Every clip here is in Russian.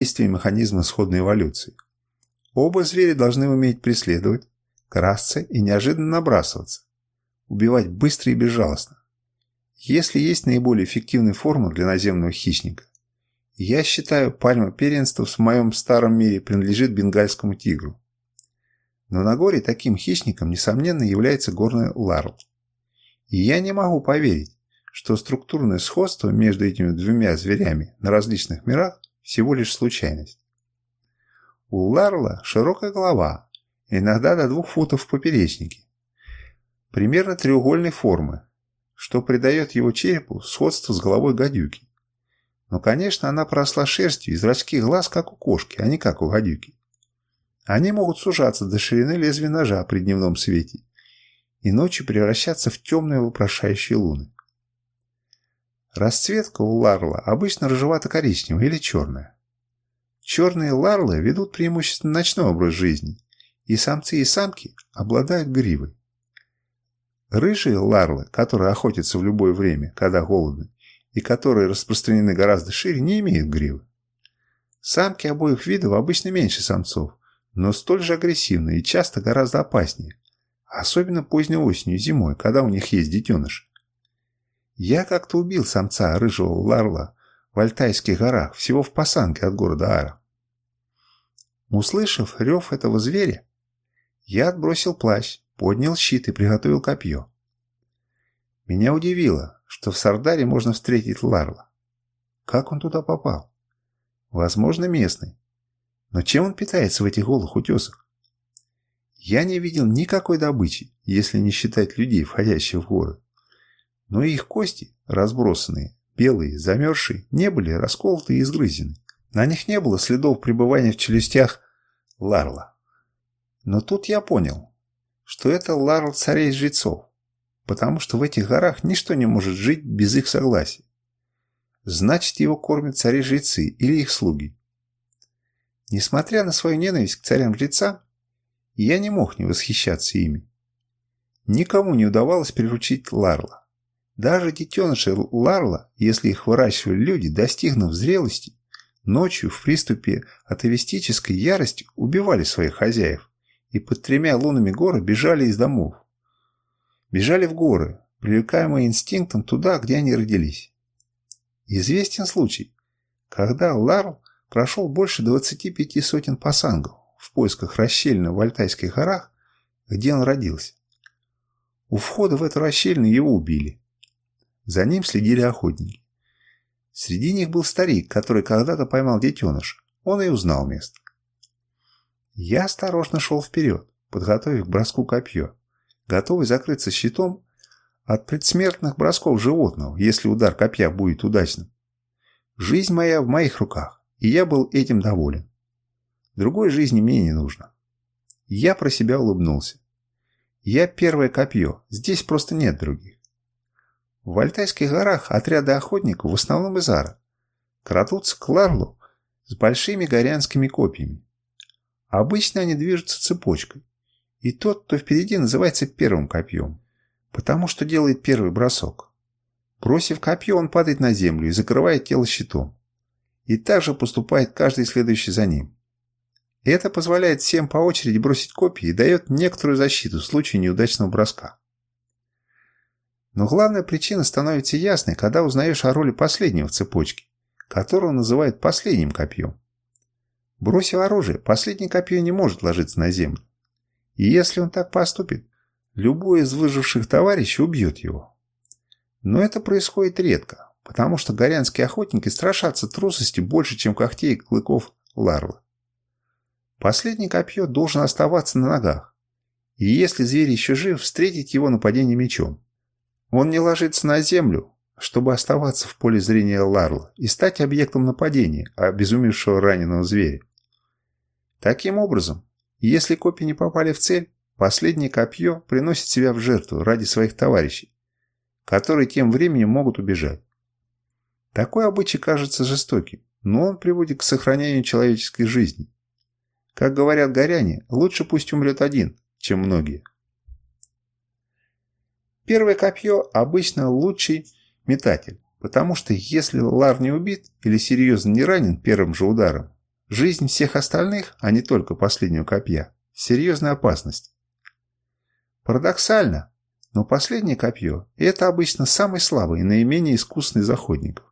действие механизма сходной эволюции. Оба зверя должны уметь преследовать, красться и неожиданно набрасываться, убивать быстро и безжалостно. Если есть наиболее эффективная форма для наземного хищника, я считаю, пальма первенства в моем старом мире принадлежит бенгальскому тигру. Но на горе таким хищником, несомненно, является горная ларл. И я не могу поверить, что структурное сходство между этими двумя зверями на различных мирах всего лишь случайность. У Ларла широкая голова, иногда до двух футов в поперечнике, примерно треугольной формы, что придает его черепу сходство с головой гадюки. Но, конечно, она поросла шерстью и зрачки глаз, как у кошки, а не как у гадюки. Они могут сужаться до ширины лезвия ножа при дневном свете и ночью превращаться в темные вопрошающие луны. Расцветка у ларла обычно рыжевато-коричневая или черная. Черные ларлы ведут преимущественно ночной образ жизни, и самцы и самки обладают гривой. Рыжие ларлы, которые охотятся в любое время, когда голодны, и которые распространены гораздо шире, не имеют гривы. Самки обоих видов обычно меньше самцов, но столь же агрессивны и часто гораздо опаснее, особенно поздней осенью и зимой, когда у них есть детеныши. Я как-то убил самца рыжего ларла в Альтайских горах, всего в пасанке от города Ара. Услышав рев этого зверя, я отбросил плащ, поднял щит и приготовил копье. Меня удивило, что в Сардаре можно встретить Ларла. Как он туда попал? Возможно, местный. Но чем он питается в этих голых утесах? Я не видел никакой добычи, если не считать людей, входящих в горы но и их кости, разбросанные, белые, замерзшие, не были расколоты и изгрызены. На них не было следов пребывания в челюстях Ларла. Но тут я понял, что это Ларл царей-жрецов, потому что в этих горах ничто не может жить без их согласия. Значит, его кормят цари-жрецы или их слуги. Несмотря на свою ненависть к царям-жрецам, я не мог не восхищаться ими. Никому не удавалось приручить Ларла. Даже детеныши ларла, если их выращивали люди, достигнув зрелости, ночью в приступе атовистической ярости убивали своих хозяев и под тремя лунами горы бежали из домов. Бежали в горы, привлекаемые инстинктом туда, где они родились. Известен случай, когда Ларл прошел больше 25 сотен пасангов в поисках расщелины в Альтайских горах, где он родился. У входа в эту расщелину его убили. За ним следили охотники. Среди них был старик, который когда-то поймал детеныш. Он и узнал место. Я осторожно шел вперед, подготовив к броску копье, готовый закрыться щитом от предсмертных бросков животного, если удар копья будет удачным. Жизнь моя в моих руках, и я был этим доволен. Другой жизни мне не нужно. Я про себя улыбнулся. Я первое копье, здесь просто нет других. В Альтайских горах отряды охотников в основном из ара крадутся к Ларлу с большими горянскими копьями. Обычно они движутся цепочкой, и тот, кто впереди, называется первым копьем, потому что делает первый бросок. Бросив копье, он падает на землю и закрывает тело щитом. И так же поступает каждый следующий за ним. Это позволяет всем по очереди бросить копья и дает некоторую защиту в случае неудачного броска. Но главная причина становится ясной, когда узнаешь о роли последнего в цепочке, которого называют последним копьем. Бросив оружие, последнее копье не может ложиться на землю. И если он так поступит, любой из выживших товарищей убьет его. Но это происходит редко, потому что горянские охотники страшатся трусости больше, чем когтей и клыков ларвы. Последний копье должен оставаться на ногах, и если зверь еще жив, встретить его нападение мечом. Он не ложится на землю, чтобы оставаться в поле зрения Ларла и стать объектом нападения обезумевшего раненого зверя. Таким образом, если копии не попали в цель, последнее копье приносит себя в жертву ради своих товарищей, которые тем временем могут убежать. Такой обычай кажется жестоким, но он приводит к сохранению человеческой жизни. Как говорят горяне, лучше пусть умрет один, чем многие. Первое копье обычно лучший метатель, потому что если Лар не убит или серьезно не ранен первым же ударом, жизнь всех остальных, а не только последнего копья, серьезная опасность. Парадоксально, но последнее копье – это обычно самый слабый и наименее искусный заходник.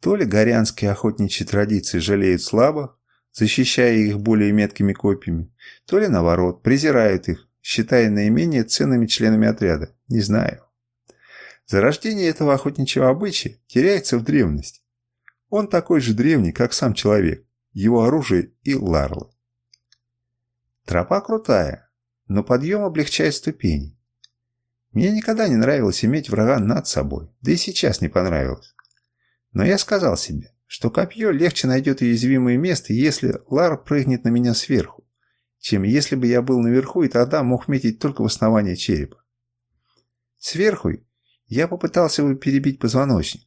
То ли горянские охотничьи традиции жалеют слабо, защищая их более меткими копьями, то ли наоборот, презирают их, считая наименее ценными членами отряда. Не знаю. Зарождение этого охотничьего обычая теряется в древность. Он такой же древний, как сам человек, его оружие и ларлы. Тропа крутая, но подъем облегчает ступени. Мне никогда не нравилось иметь врага над собой, да и сейчас не понравилось. Но я сказал себе, что копье легче найдет уязвимое место, если лар прыгнет на меня сверху, чем если бы я был наверху и тогда мог метить только в основание черепа. Сверху я попытался бы перебить позвоночник.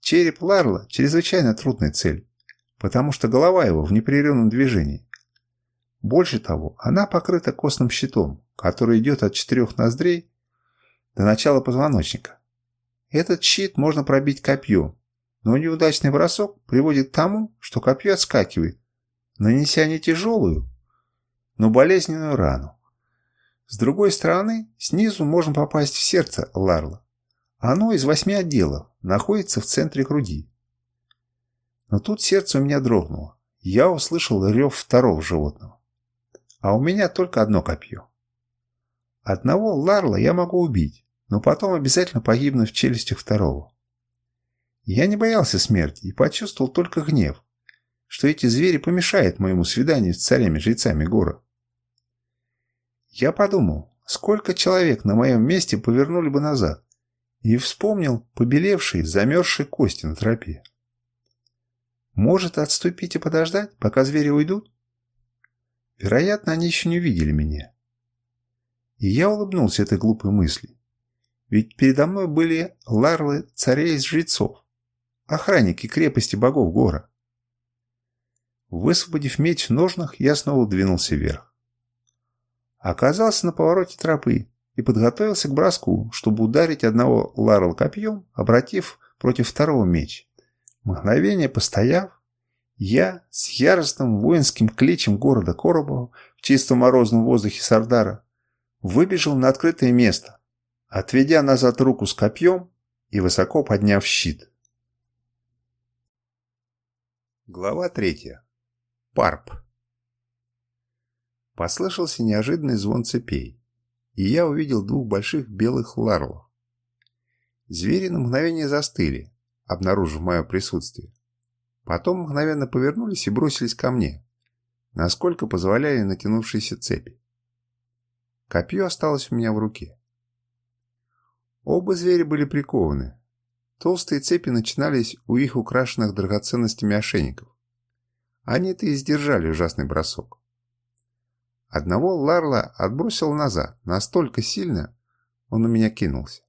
Череп Ларла – чрезвычайно трудная цель, потому что голова его в непрерывном движении. Больше того, она покрыта костным щитом, который идет от четырех ноздрей до начала позвоночника. Этот щит можно пробить копьем, но неудачный бросок приводит к тому, что копье отскакивает, нанеся не тяжелую, но болезненную рану. С другой стороны, снизу можно попасть в сердце Ларла. Оно из восьми отделов, находится в центре груди. Но тут сердце у меня дрогнуло. Я услышал рев второго животного. А у меня только одно копье. Одного Ларла я могу убить, но потом обязательно погибну в челюстях второго. Я не боялся смерти и почувствовал только гнев, что эти звери помешают моему свиданию с царями-жрецами гора. Я подумал, сколько человек на моем месте повернули бы назад, и вспомнил побелевшие, замерзшие кости на тропе. Может, отступить и подождать, пока звери уйдут? Вероятно, они еще не увидели меня. И я улыбнулся этой глупой мысли. Ведь передо мной были ларлы царей жрецов, охранники крепости богов гора. Высвободив меч в ножнах, я снова двинулся вверх оказался на повороте тропы и подготовился к броску, чтобы ударить одного Ларел копьем, обратив против второго меч. Мгновение постояв, я с яростным воинским кличем города Коробова в чистом морозном воздухе Сардара выбежал на открытое место, отведя назад руку с копьем и высоко подняв щит. Глава третья. Парп. Послышался неожиданный звон цепей, и я увидел двух больших белых ларлов. Звери на мгновение застыли, обнаружив мое присутствие. Потом мгновенно повернулись и бросились ко мне, насколько позволяли натянувшиеся цепи. Копье осталось у меня в руке. Оба зверя были прикованы. Толстые цепи начинались у их украшенных драгоценностями ошейников. Они-то и сдержали ужасный бросок. Одного Ларла отбросил назад, настолько сильно он у меня кинулся.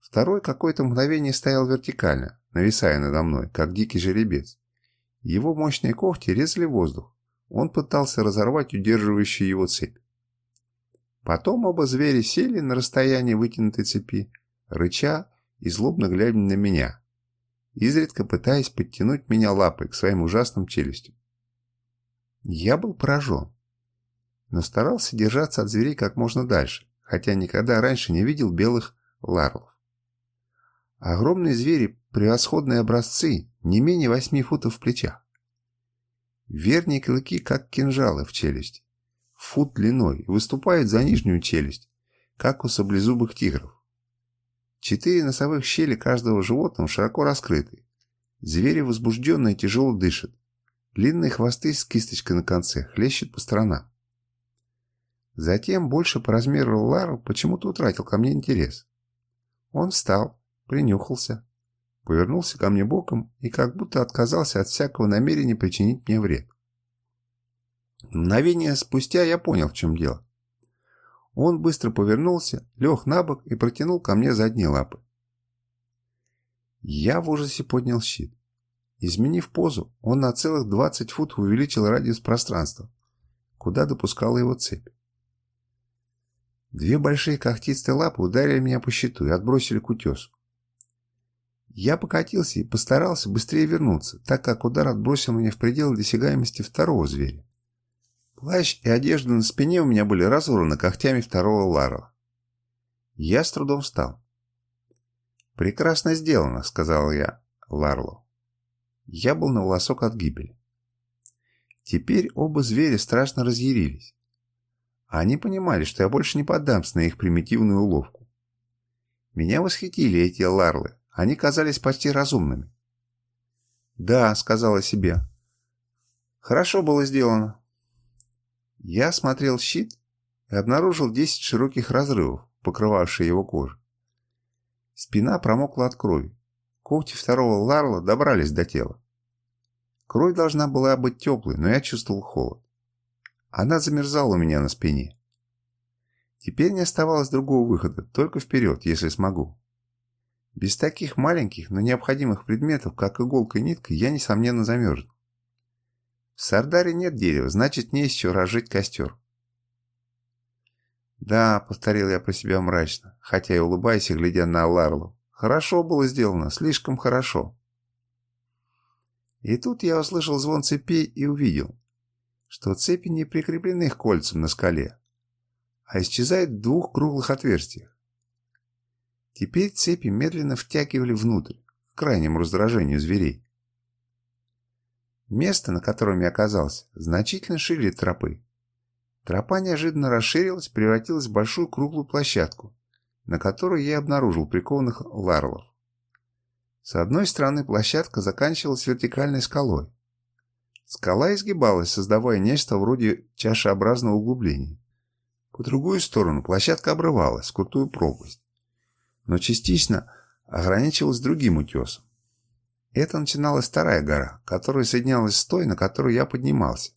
Второй какое-то мгновение стоял вертикально, нависая надо мной, как дикий жеребец. Его мощные когти резали воздух. Он пытался разорвать удерживающую его цепь. Потом оба звери сели на расстоянии вытянутой цепи, рыча и злобно глядя на меня, изредка пытаясь подтянуть меня лапой к своим ужасным челюстям. Я был поражен но старался держаться от зверей как можно дальше, хотя никогда раньше не видел белых ларлов. Огромные звери – превосходные образцы, не менее восьми футов в плечах. Верхние клыки, как кинжалы в челюсть, фут длиной, выступают за нижнюю челюсть, как у саблезубых тигров. Четыре носовых щели каждого животного широко раскрыты. Звери возбужденные тяжело дышат. Длинные хвосты с кисточкой на конце хлещут по сторонам. Затем больше по размеру Ларл почему-то утратил ко мне интерес. Он встал, принюхался, повернулся ко мне боком и как будто отказался от всякого намерения причинить мне вред. Мгновение спустя я понял, в чем дело. Он быстро повернулся, лег на бок и протянул ко мне задние лапы. Я в ужасе поднял щит. Изменив позу, он на целых 20 футов увеличил радиус пространства, куда допускала его цепь. Две большие когтистые лапы ударили меня по щиту и отбросили к утесу. Я покатился и постарался быстрее вернуться, так как удар отбросил меня в пределы досягаемости второго зверя. Плащ и одежда на спине у меня были разорваны когтями второго ларова. Я с трудом встал. «Прекрасно сделано», — сказал я Ларлу. Я был на волосок от гибели. Теперь оба зверя страшно разъярились. А они понимали, что я больше не поддамся на их примитивную уловку. Меня восхитили эти ларлы. Они казались почти разумными. «Да», — сказала себе. «Хорошо было сделано». Я смотрел щит и обнаружил 10 широких разрывов, покрывавшие его кожу. Спина промокла от крови. Когти второго ларла добрались до тела. Кровь должна была быть теплой, но я чувствовал холод. Она замерзала у меня на спине. Теперь не оставалось другого выхода, только вперед, если смогу. Без таких маленьких, но необходимых предметов, как иголка и нитка, я, несомненно, замерзну. В Сардаре нет дерева, значит, не из разжить костер. «Да», — повторил я про себя мрачно, хотя и улыбаясь и глядя на Ларлу. «Хорошо было сделано, слишком хорошо». И тут я услышал звон цепей и увидел, что цепи не прикреплены к кольцам на скале, а исчезают в двух круглых отверстиях. Теперь цепи медленно втягивали внутрь, к крайнему раздражению зверей. Место, на котором я оказался, значительно шире тропы. Тропа неожиданно расширилась, превратилась в большую круглую площадку, на которой я обнаружил прикованных ларлов. С одной стороны площадка заканчивалась вертикальной скалой, Скала изгибалась, создавая нечто вроде чашеобразного углубления. По другую сторону площадка обрывалась, крутую пропасть, но частично ограничивалась другим утесом. Это начиналась вторая гора, которая соединялась с той, на которую я поднимался.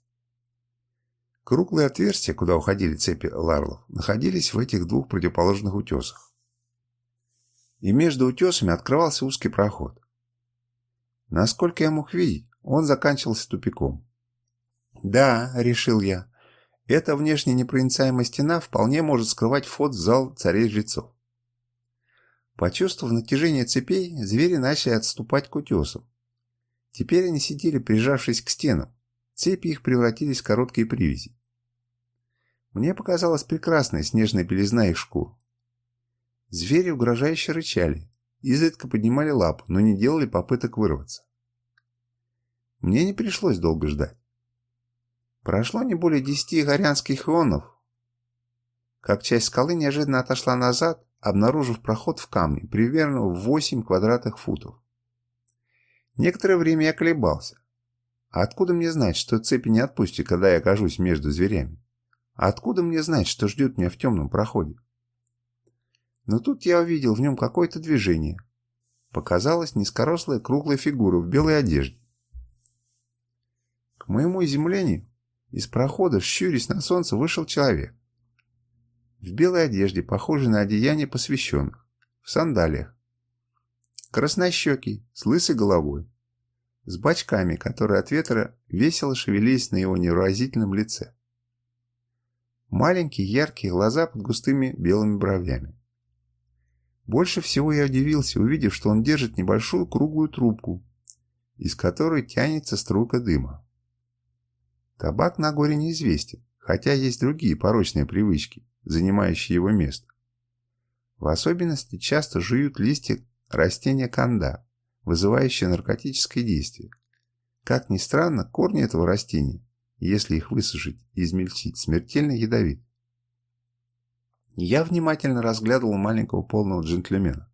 Круглые отверстия, куда уходили цепи ларлов, находились в этих двух противоположных утесах. И между утесами открывался узкий проход. Насколько я мог видеть, он заканчивался тупиком. «Да», — решил я, — «эта внешне непроницаемая стена вполне может скрывать вход в зал царей-жрецов». Почувствовав натяжение цепей, звери начали отступать к утесам. Теперь они сидели, прижавшись к стенам. Цепи их превратились в короткие привязи. Мне показалась прекрасная снежная белизна их шкур. Звери угрожающе рычали, изредка поднимали лапу, но не делали попыток вырваться. Мне не пришлось долго ждать. Прошло не более десяти горянских ионов, как часть скалы неожиданно отошла назад, обнаружив проход в камне, примерно в 8 квадратных футов. Некоторое время я колебался. А откуда мне знать, что цепи не отпустит, когда я окажусь между зверями? А откуда мне знать, что ждет меня в темном проходе? Но тут я увидел в нем какое-то движение. Показалась низкорослая круглая фигура в белой одежде. Моему изумлению, из прохода, щурясь на солнце, вышел человек. В белой одежде, похожей на одеяние посвященных, в сандалиях. Краснощекий, с лысой головой, с бачками, которые от ветра весело шевелились на его невыразительном лице. Маленькие яркие глаза под густыми белыми бровями. Больше всего я удивился, увидев, что он держит небольшую круглую трубку, из которой тянется струйка дыма. Табак на горе неизвестен, хотя есть другие порочные привычки, занимающие его место. В особенности часто жуют листья растения конда, вызывающие наркотическое действие. Как ни странно, корни этого растения, если их высушить и измельчить, смертельно ядовит. Я внимательно разглядывал маленького полного джентльмена,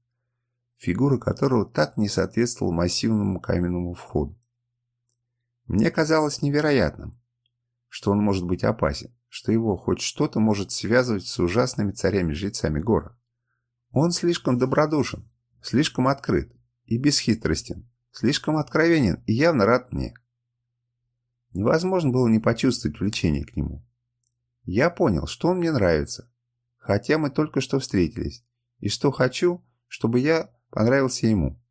фигура которого так не соответствовала массивному каменному входу. Мне казалось невероятным, что он может быть опасен, что его хоть что-то может связывать с ужасными царями-жрецами гора. Он слишком добродушен, слишком открыт и бесхитростен, слишком откровенен и явно рад мне. Невозможно было не почувствовать влечение к нему. Я понял, что он мне нравится, хотя мы только что встретились, и что хочу, чтобы я понравился ему.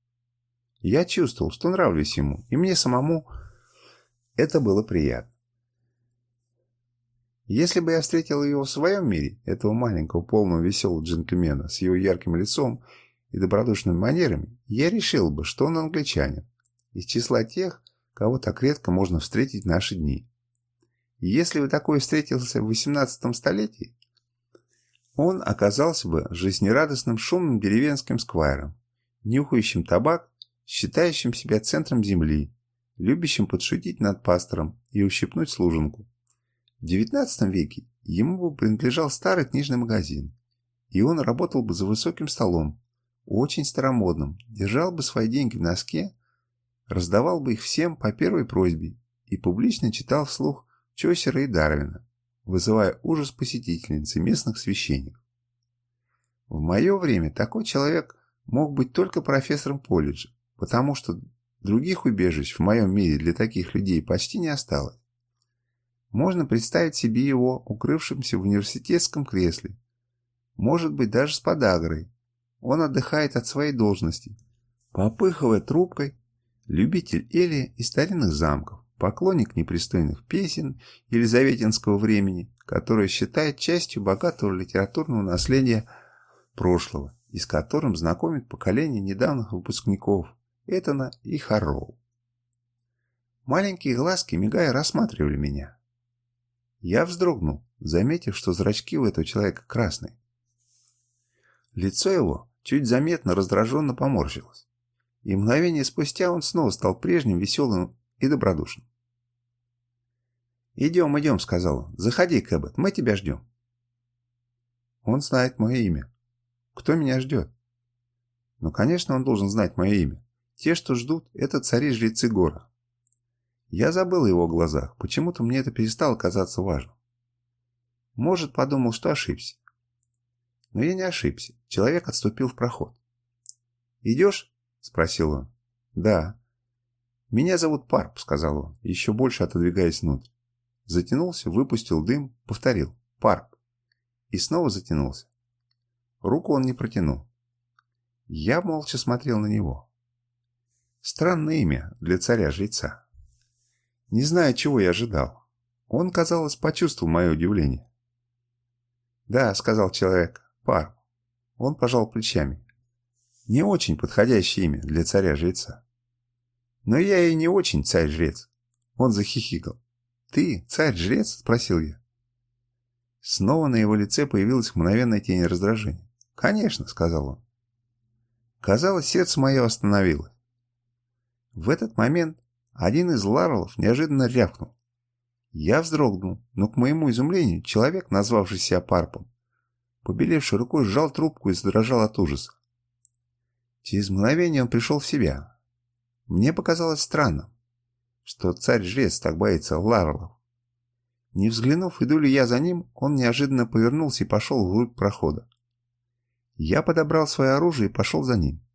Я чувствовал, что нравлюсь ему, и мне самому это было приятно. Если бы я встретил его в своем мире, этого маленького, полного веселого джентльмена с его ярким лицом и добродушными манерами, я решил бы, что он англичанин, из числа тех, кого так редко можно встретить в наши дни. Если бы такой встретился в 18 столетии, он оказался бы жизнерадостным шумным деревенским сквайром, нюхающим табак, считающим себя центром земли, любящим подшутить над пастором и ущипнуть служенку, в XIX веке ему бы принадлежал старый книжный магазин, и он работал бы за высоким столом, очень старомодным, держал бы свои деньги в носке, раздавал бы их всем по первой просьбе и публично читал вслух Чосера и Дарвина, вызывая ужас посетительницы местных священников. В мое время такой человек мог быть только профессором колледжа, потому что других убежищ в моем мире для таких людей почти не осталось. Можно представить себе его укрывшимся в университетском кресле. Может быть даже с подагрой. Он отдыхает от своей должности, попыхивая трубкой, любитель Эли и старинных замков, поклонник непристойных песен Елизаветинского времени, которое считает частью богатого литературного наследия прошлого и с которым знакомит поколение недавних выпускников Этана и Харроу. Маленькие глазки, мигая, рассматривали меня. Я вздрогнул, заметив, что зрачки у этого человека красные. Лицо его чуть заметно раздраженно поморщилось, и мгновение спустя он снова стал прежним веселым и добродушным. «Идем, идем», — сказал он. «Заходи, Кэббет, мы тебя ждем». Он знает мое имя. Кто меня ждет? Ну, конечно, он должен знать мое имя. Те, что ждут, это цари-жрецы гора. Я забыл его глазах, почему-то мне это перестало казаться важным. Может, подумал, что ошибся. Но я не ошибся. Человек отступил в проход. «Идешь?» – спросил он. «Да». «Меня зовут Парп», – сказал он, еще больше отодвигаясь внутрь. Затянулся, выпустил дым, повторил. «Парп». И снова затянулся. Руку он не протянул. Я молча смотрел на него. Странное имя для царя-жреца. Не знаю, чего я ожидал. Он, казалось, почувствовал мое удивление. «Да», — сказал человек, — «пар». Он пожал плечами. «Не очень подходящее имя для царя-жреца». «Но я и не очень царь-жрец». Он захихикал. «Ты царь-жрец?» — спросил я. Снова на его лице появилась мгновенная тень раздражения. «Конечно», — сказал он. Казалось, сердце мое остановилось. В этот момент один из ларлов неожиданно рявкнул. Я вздрогнул, но к моему изумлению человек, назвавший себя Парпом, побелевший рукой сжал трубку и задрожал от ужаса. Через мгновение он пришел в себя. Мне показалось странным, что царь-жрец так боится ларлов. Не взглянув, иду ли я за ним, он неожиданно повернулся и пошел вглубь прохода. Я подобрал свое оружие и пошел за ним.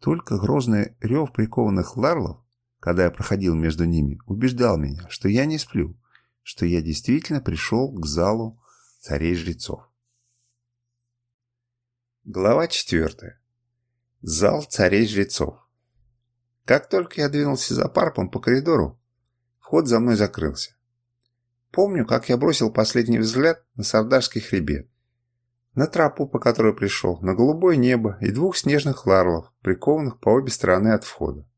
Только грозный рев прикованных ларлов когда я проходил между ними, убеждал меня, что я не сплю, что я действительно пришел к залу царей-жрецов. Глава 4. Зал царей-жрецов. Как только я двинулся за парпом по коридору, вход за мной закрылся. Помню, как я бросил последний взгляд на Сардашский хребет, на тропу, по которой пришел, на голубое небо и двух снежных ларлов, прикованных по обе стороны от входа.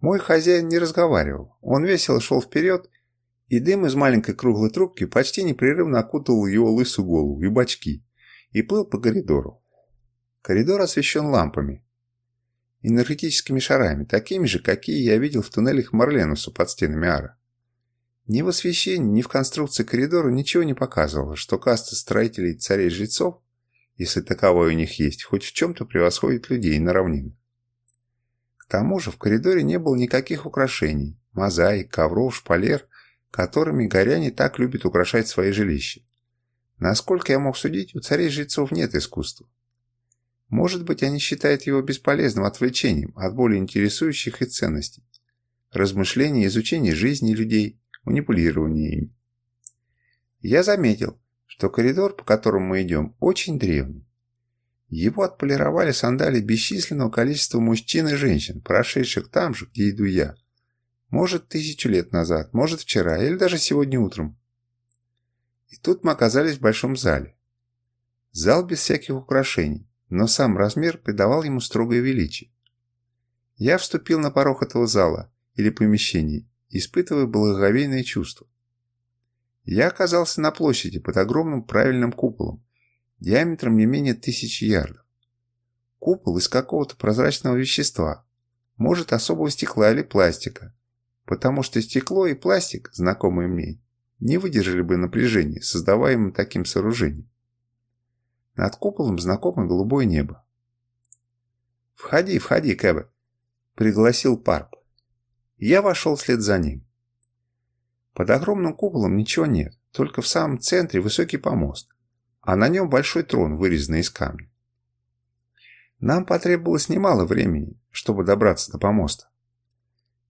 Мой хозяин не разговаривал. Он весело шел вперед, и дым из маленькой круглой трубки почти непрерывно окутывал его лысую голову и бачки, и плыл по коридору. Коридор освещен лампами, энергетическими шарами, такими же, какие я видел в туннелях Марленуса под стенами Ара. Ни в освещении, ни в конструкции коридора ничего не показывало, что каста строителей царей-жрецов, если таковой у них есть, хоть в чем-то превосходит людей на равнинах тому же в коридоре не было никаких украшений, мозаик, ковров, шпалер, которыми горяне так любят украшать свои жилища. Насколько я мог судить, у царей-жрецов нет искусства. Может быть, они считают его бесполезным отвлечением от более интересующих и ценностей. Размышления, изучение жизни людей, манипулирование им. Я заметил, что коридор, по которому мы идем, очень древний. Его отполировали сандали бесчисленного количества мужчин и женщин, прошедших там же, где иду я. Может, тысячу лет назад, может, вчера или даже сегодня утром. И тут мы оказались в большом зале. Зал без всяких украшений, но сам размер придавал ему строгое величие. Я вступил на порог этого зала или помещения, испытывая благоговейное чувство. Я оказался на площади под огромным правильным куполом, диаметром не менее тысячи ярдов. Купол из какого-то прозрачного вещества, может особого стекла или пластика, потому что стекло и пластик, знакомые мне, не выдержали бы напряжения, создаваемым таким сооружением. Над куполом знакомо голубое небо. «Входи, входи, Кэбе!» – пригласил Парп. Я вошел вслед за ним. Под огромным куполом ничего нет, только в самом центре высокий помост, а на нем большой трон, вырезанный из камня. Нам потребовалось немало времени, чтобы добраться до помоста.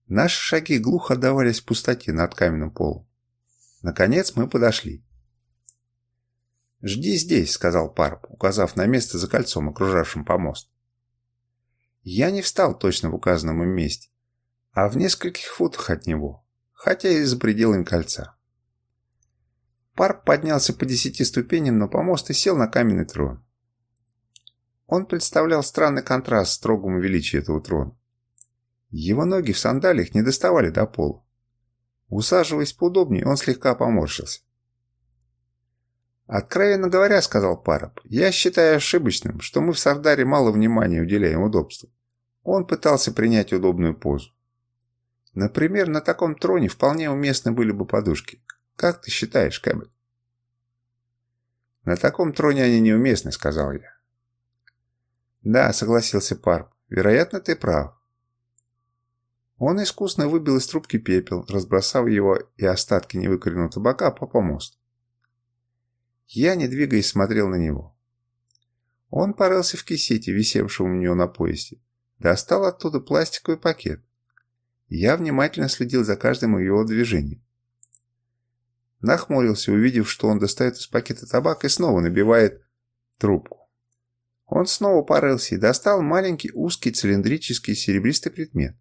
Наши шаги глухо отдавались в пустоте над каменным полом. Наконец мы подошли. «Жди здесь», — сказал Парп, указав на место за кольцом, окружавшим помост. Я не встал точно в указанном месте, а в нескольких футах от него, хотя и за пределами кольца. Парп поднялся по десяти ступеням на помост и сел на каменный трон. Он представлял странный контраст строгому величию этого трона. Его ноги в сандалиях не доставали до пола. Усаживаясь поудобнее, он слегка поморщился. «Откровенно говоря, — сказал Параб, — я считаю ошибочным, что мы в Сардаре мало внимания уделяем удобству. Он пытался принять удобную позу. Например, на таком троне вполне уместны были бы подушки. Как ты считаешь, Кэббет?» «На таком троне они неуместны», — сказал я. «Да», — согласился Парп, — «вероятно, ты прав». Он искусно выбил из трубки пепел, разбросав его и остатки невыкоренного табака по помосту. Я, не двигаясь, смотрел на него. Он порылся в кисете, висевшем у него на поясе, достал оттуда пластиковый пакет. Я внимательно следил за каждым его движением. Нахмурился, увидев, что он достает из пакета табак и снова набивает трубку. Он снова порылся и достал маленький узкий цилиндрический серебристый предмет.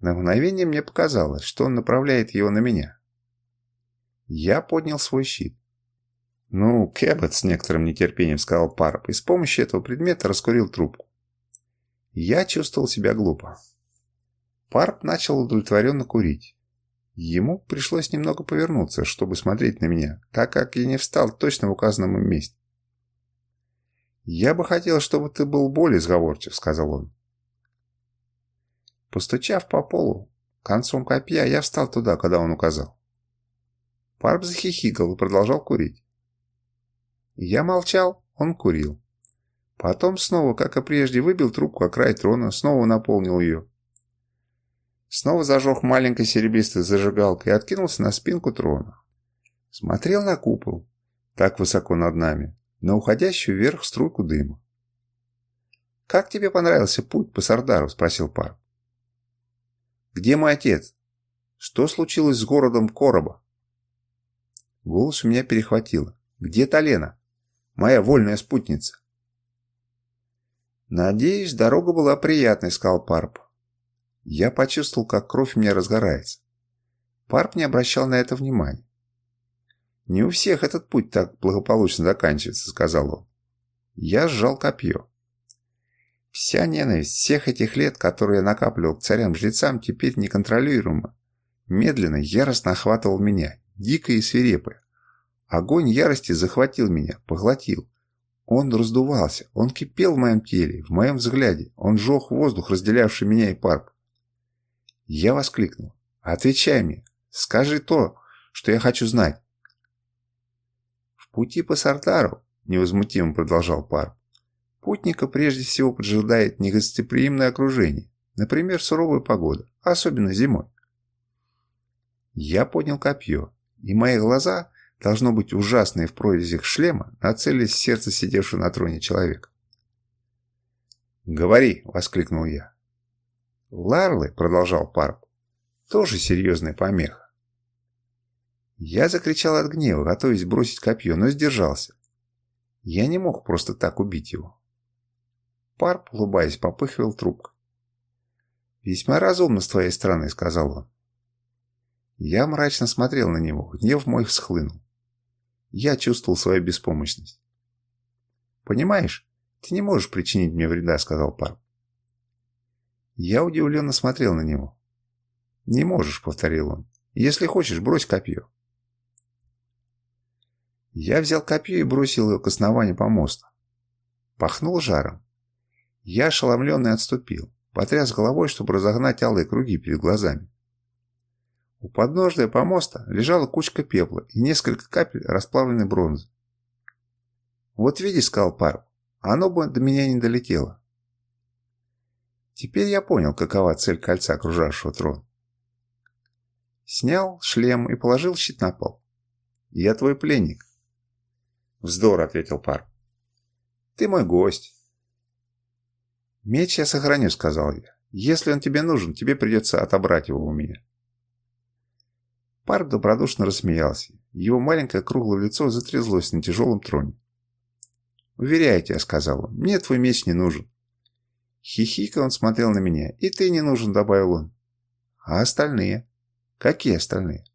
На мгновение мне показалось, что он направляет его на меня. Я поднял свой щит. «Ну, Кэббет с некоторым нетерпением сказал Парп, и с помощью этого предмета раскурил трубку. Я чувствовал себя глупо. Парп начал удовлетворенно курить. Ему пришлось немного повернуться, чтобы смотреть на меня, так как я не встал точно в указанном месте. «Я бы хотел, чтобы ты был более сговорчив», — сказал он. Постучав по полу, концом копья я встал туда, когда он указал. Парб захихикал и продолжал курить. Я молчал, он курил. Потом снова, как и прежде, выбил трубку о край трона, снова наполнил ее. Снова зажег маленькой серебристой зажигалкой и откинулся на спинку трона. Смотрел на купол, так высоко над нами, на уходящую вверх струйку дыма. «Как тебе понравился путь по Сардару?» – спросил пар. «Где мой отец? Что случилось с городом Короба?» Голос у меня перехватило. «Где Талена? Моя вольная спутница?» «Надеюсь, дорога была приятной», — сказал Парп. Я почувствовал, как кровь у меня разгорается. Парп не обращал на это внимания. «Не у всех этот путь так благополучно заканчивается», — сказал он. Я сжал копье. Вся ненависть всех этих лет, которые я накапливал к царям-жрецам, теперь неконтролируема. Медленно, яростно охватывал меня, дико и свирепо. Огонь ярости захватил меня, поглотил. Он раздувался, он кипел в моем теле, в моем взгляде, он жег воздух, разделявший меня и парк. Я воскликнул. «Отвечай мне! Скажи то, что я хочу знать!» «В пути по Сартару», — невозмутимо продолжал пар, «путника прежде всего поджидает негостеприимное окружение, например, суровая погода, особенно зимой». Я поднял копье, и мои глаза, должно быть ужасные в прорезях шлема, нацелились в сердце сидевшего на троне человека. «Говори!» — воскликнул я. Ларлы, продолжал Парп, тоже серьезная помеха. Я закричал от гнева, готовясь бросить копье, но сдержался. Я не мог просто так убить его. Парп, улыбаясь, попыхивал трубку. «Весьма разумно с твоей стороны», — сказал он. Я мрачно смотрел на него, гнев мой всхлынул. Я чувствовал свою беспомощность. «Понимаешь, ты не можешь причинить мне вреда», — сказал Парп. Я удивленно смотрел на него. «Не можешь», — повторил он. «Если хочешь, брось копье». Я взял копье и бросил его к основанию помоста. Пахнул жаром. Я ошеломленный отступил, потряс головой, чтобы разогнать алые круги перед глазами. У подножия помоста лежала кучка пепла и несколько капель расплавленной бронзы. «Вот видишь», — сказал Парк, — «оно бы до меня не долетело». Теперь я понял, какова цель кольца, окружавшего трон. Снял шлем и положил щит на пол. «Я твой пленник». «Вздор», — ответил пар. «Ты мой гость». «Меч я сохраню», — сказал я. «Если он тебе нужен, тебе придется отобрать его у меня». Пар добродушно рассмеялся. Его маленькое круглое лицо затряслось на тяжелом троне. «Уверяю тебя», — сказал он, — «мне твой меч не нужен. Хихика он смотрел на меня. «И ты не нужен», — добавил он. «А остальные?» «Какие остальные?»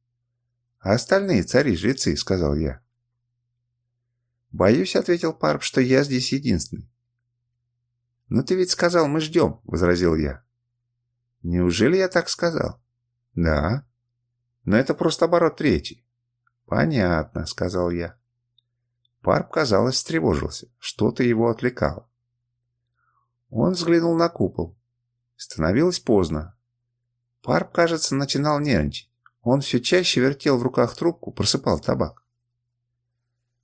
«А остальные цари-жрецы», — сказал я. «Боюсь», — ответил Парп, — «что я здесь единственный». «Но ты ведь сказал, мы ждем», — возразил я. «Неужели я так сказал?» «Да». «Но это просто оборот третий». «Понятно», — сказал я. Парп, казалось, встревожился. Что-то его отвлекало. Он взглянул на купол. Становилось поздно. Парп, кажется, начинал нервничать. Он все чаще вертел в руках трубку, просыпал табак.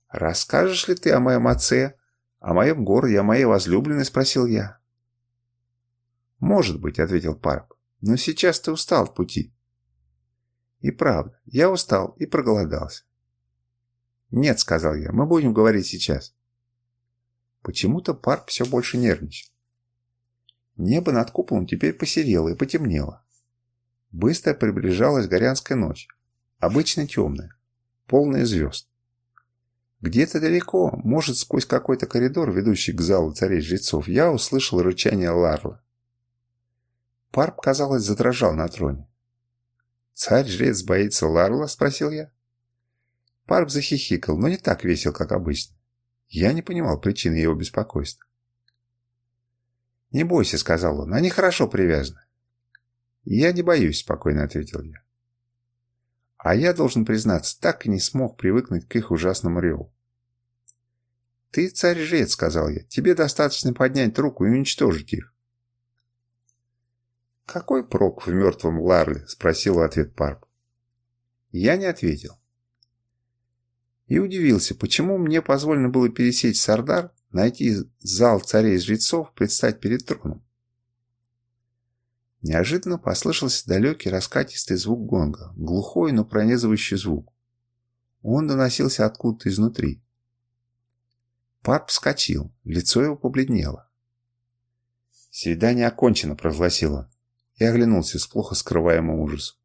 «Расскажешь ли ты о моем отце, о моем городе, о моей возлюбленной?» – спросил я. «Может быть», – ответил Парп, – «но сейчас ты устал в пути». И правда, я устал и проголодался. «Нет», – сказал я, – «мы будем говорить сейчас». Почему-то Парп все больше нервничал. Небо над куполом теперь посерело и потемнело. Быстро приближалась горянская ночь, обычно темная, полная звезд. Где-то далеко, может, сквозь какой-то коридор, ведущий к залу царей-жрецов, я услышал рычание Ларла. Парп, казалось, задрожал на троне. «Царь-жрец боится Ларла?» – спросил я. Парп захихикал, но не так весел, как обычно. Я не понимал причины его беспокойства. «Не бойся», — сказал он, — «они хорошо привязаны». «Я не боюсь», — спокойно ответил я. А я, должен признаться, так и не смог привыкнуть к их ужасному реву. «Ты царь жрец», — сказал я, — «тебе достаточно поднять руку и уничтожить их». «Какой прок в мертвом Ларле?» — спросил в ответ Парп. Я не ответил. И удивился, почему мне позволено было пересечь Сардар, найти зал царей-жрецов, предстать перед троном. Неожиданно послышался далекий раскатистый звук гонга, глухой, но пронизывающий звук. Он доносился откуда-то изнутри. Парп вскочил, лицо его побледнело. «Свидание окончено», — прогласил он. Я оглянулся с плохо скрываемым ужасом.